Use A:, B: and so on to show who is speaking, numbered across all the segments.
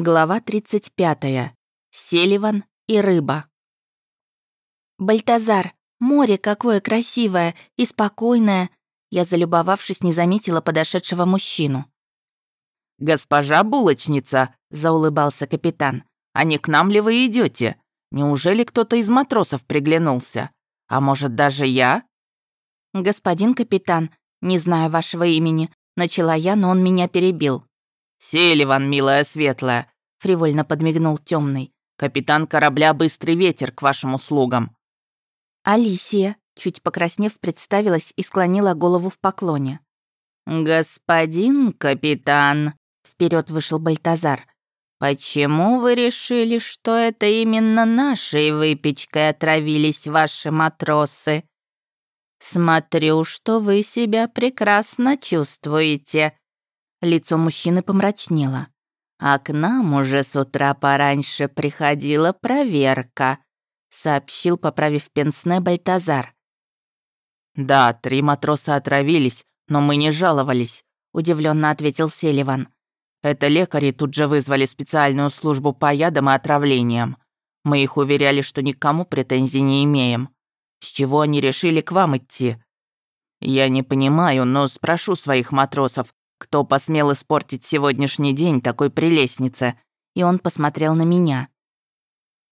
A: Глава 35. Селиван и рыба. «Бальтазар, море какое красивое и спокойное!» Я, залюбовавшись, не заметила подошедшего мужчину.
B: «Госпожа булочница», — заулыбался капитан, «а не к нам ли вы идете? Неужели кто-то из матросов приглянулся? А может, даже я?»
A: «Господин капитан, не знаю вашего имени», — начала я, но он меня перебил.
B: «Селиван, милая светлая», — фривольно подмигнул темный. «Капитан корабля «Быстрый ветер» к вашим услугам».
A: «Алисия», — чуть покраснев, представилась и склонила голову в поклоне.
B: «Господин капитан», — вперед вышел Бальтазар, «почему вы решили, что это именно нашей выпечкой отравились ваши матросы?» «Смотрю, что вы себя прекрасно чувствуете», Лицо мужчины помрачнело. «А к нам уже с утра пораньше приходила проверка», сообщил, поправив пенсне Бальтазар. «Да, три матроса отравились, но мы не жаловались», удивленно ответил Селиван. «Это лекари тут же вызвали специальную службу по ядам и отравлениям. Мы их уверяли, что никому претензий не имеем. С чего они решили к вам идти?» «Я не понимаю, но спрошу своих матросов, кто посмел испортить сегодняшний день такой прелестнице?»
A: И он посмотрел на меня.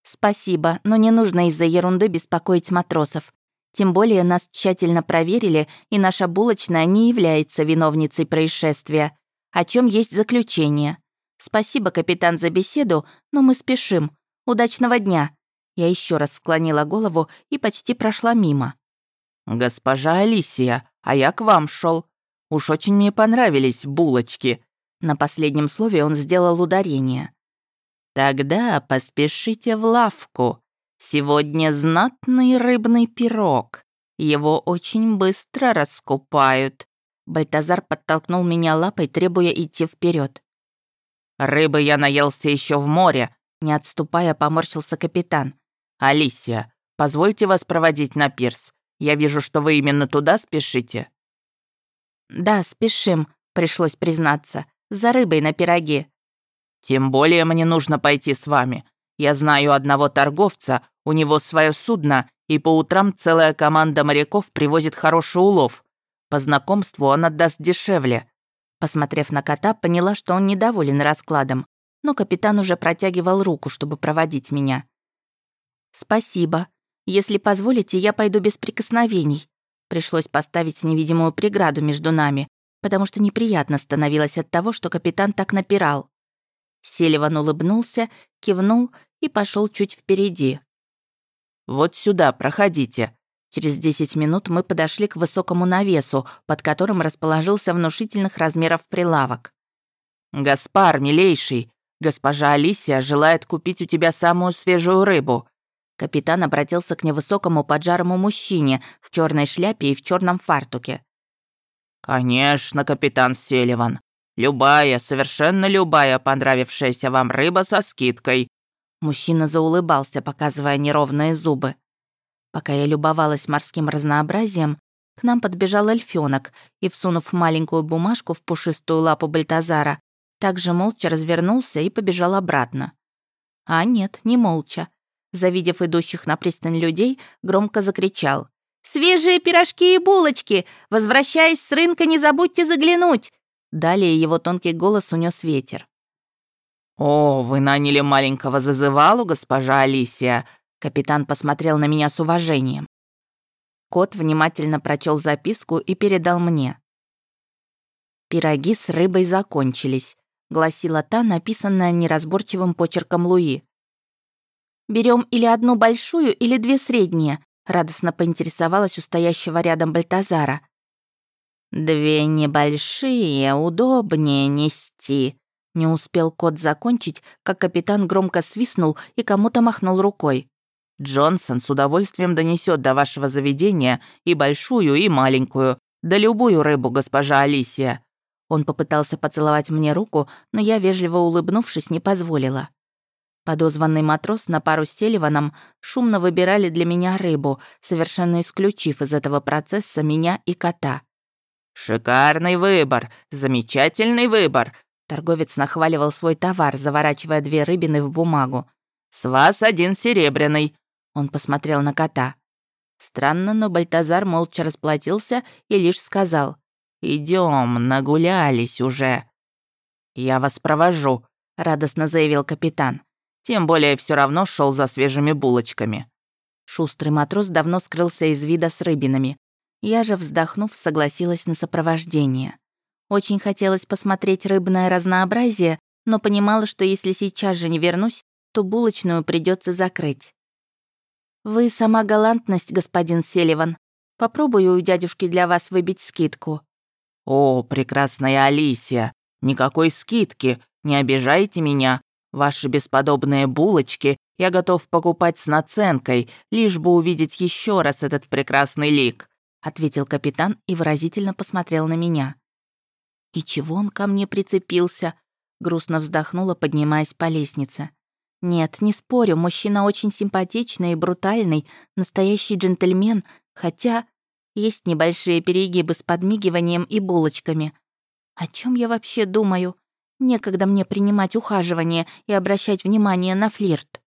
A: «Спасибо, но не нужно из-за ерунды беспокоить матросов. Тем более нас тщательно проверили, и наша булочная не является виновницей происшествия, о чем есть заключение. Спасибо, капитан, за беседу, но мы спешим. Удачного дня!» Я еще раз склонила голову и почти прошла мимо.
B: «Госпожа Алисия, а я к вам шел. Уж очень мне понравились булочки».
A: На последнем слове он сделал ударение.
B: «Тогда поспешите в лавку. Сегодня знатный рыбный пирог. Его очень быстро раскупают».
A: Бальтазар подтолкнул меня лапой, требуя идти вперед.
B: «Рыбы я наелся еще в море», — не отступая, поморщился капитан. «Алисия, позвольте вас проводить на пирс. Я вижу, что вы именно туда спешите».
A: «Да, спешим», — пришлось признаться. «За рыбой на пироге».
B: «Тем более мне нужно пойти с вами. Я знаю одного торговца, у него свое судно, и по утрам целая команда моряков привозит хороший улов. По знакомству он отдаст дешевле».
A: Посмотрев на кота, поняла, что он недоволен раскладом, но капитан уже протягивал руку, чтобы проводить меня. «Спасибо. Если позволите, я пойду без прикосновений», Пришлось поставить невидимую преграду между нами, потому что неприятно становилось от того, что капитан так напирал. Селиван улыбнулся, кивнул и пошел чуть впереди.
B: «Вот сюда, проходите».
A: Через 10 минут мы подошли к высокому навесу, под которым расположился внушительных размеров прилавок.
B: «Гаспар, милейший, госпожа Алисия желает купить у тебя самую свежую рыбу.
A: Капитан обратился к невысокому поджарому мужчине в черной шляпе и в черном фартуке.
B: «Конечно, капитан Селиван. Любая, совершенно любая понравившаяся вам рыба со скидкой».
A: Мужчина заулыбался, показывая неровные зубы. Пока я любовалась морским разнообразием, к нам подбежал эльфёнок и, всунув маленькую бумажку в пушистую лапу Бальтазара, также молча развернулся и побежал обратно. А нет, не молча завидев идущих на пристань людей, громко закричал. «Свежие пирожки и булочки! Возвращаясь с рынка, не забудьте заглянуть!» Далее его тонкий голос унес ветер.
B: «О, вы наняли маленького зазывалу, госпожа Алисия!» Капитан посмотрел на меня с уважением.
A: Кот внимательно прочел записку и передал мне. «Пироги с рыбой закончились», — гласила та, написанная неразборчивым почерком Луи. Берем или одну большую, или две средние?» — радостно поинтересовалась у стоящего рядом Бальтазара.
B: «Две небольшие, удобнее нести», — не успел кот закончить, как капитан громко свистнул и кому-то махнул рукой. «Джонсон с удовольствием донесет до вашего заведения и большую, и маленькую, да любую рыбу, госпожа Алисия».
A: Он попытался поцеловать мне руку, но я, вежливо улыбнувшись, не позволила. Подозванный матрос на пару с Селиваном шумно выбирали для меня рыбу, совершенно исключив из этого процесса меня и кота.
B: «Шикарный выбор! Замечательный выбор!»
A: Торговец нахваливал свой товар, заворачивая две рыбины в бумагу.
B: «С вас один серебряный», — он посмотрел на кота.
A: Странно, но Бальтазар молча расплатился и лишь сказал.
B: Идем, нагулялись уже». «Я вас провожу», — радостно заявил капитан. «Тем более все равно шел за свежими булочками».
A: Шустрый матрос давно скрылся из вида с рыбинами. Я же, вздохнув, согласилась на сопровождение. Очень хотелось посмотреть рыбное разнообразие, но понимала, что если сейчас же не вернусь, то булочную придется закрыть. «Вы сама галантность, господин Селиван. Попробую у дядюшки для вас выбить скидку».
B: «О, прекрасная Алисия, никакой скидки, не обижайте меня. Ваши бесподобные булочки я готов покупать с наценкой, лишь бы увидеть еще раз этот прекрасный лик», ответил капитан и выразительно посмотрел на меня.
A: «И чего он ко мне прицепился?» Грустно вздохнула, поднимаясь по лестнице. «Нет, не спорю, мужчина очень симпатичный и брутальный, настоящий джентльмен, хотя есть небольшие перегибы с подмигиванием и булочками. О чем я вообще думаю? Некогда мне принимать ухаживание и обращать внимание на флирт».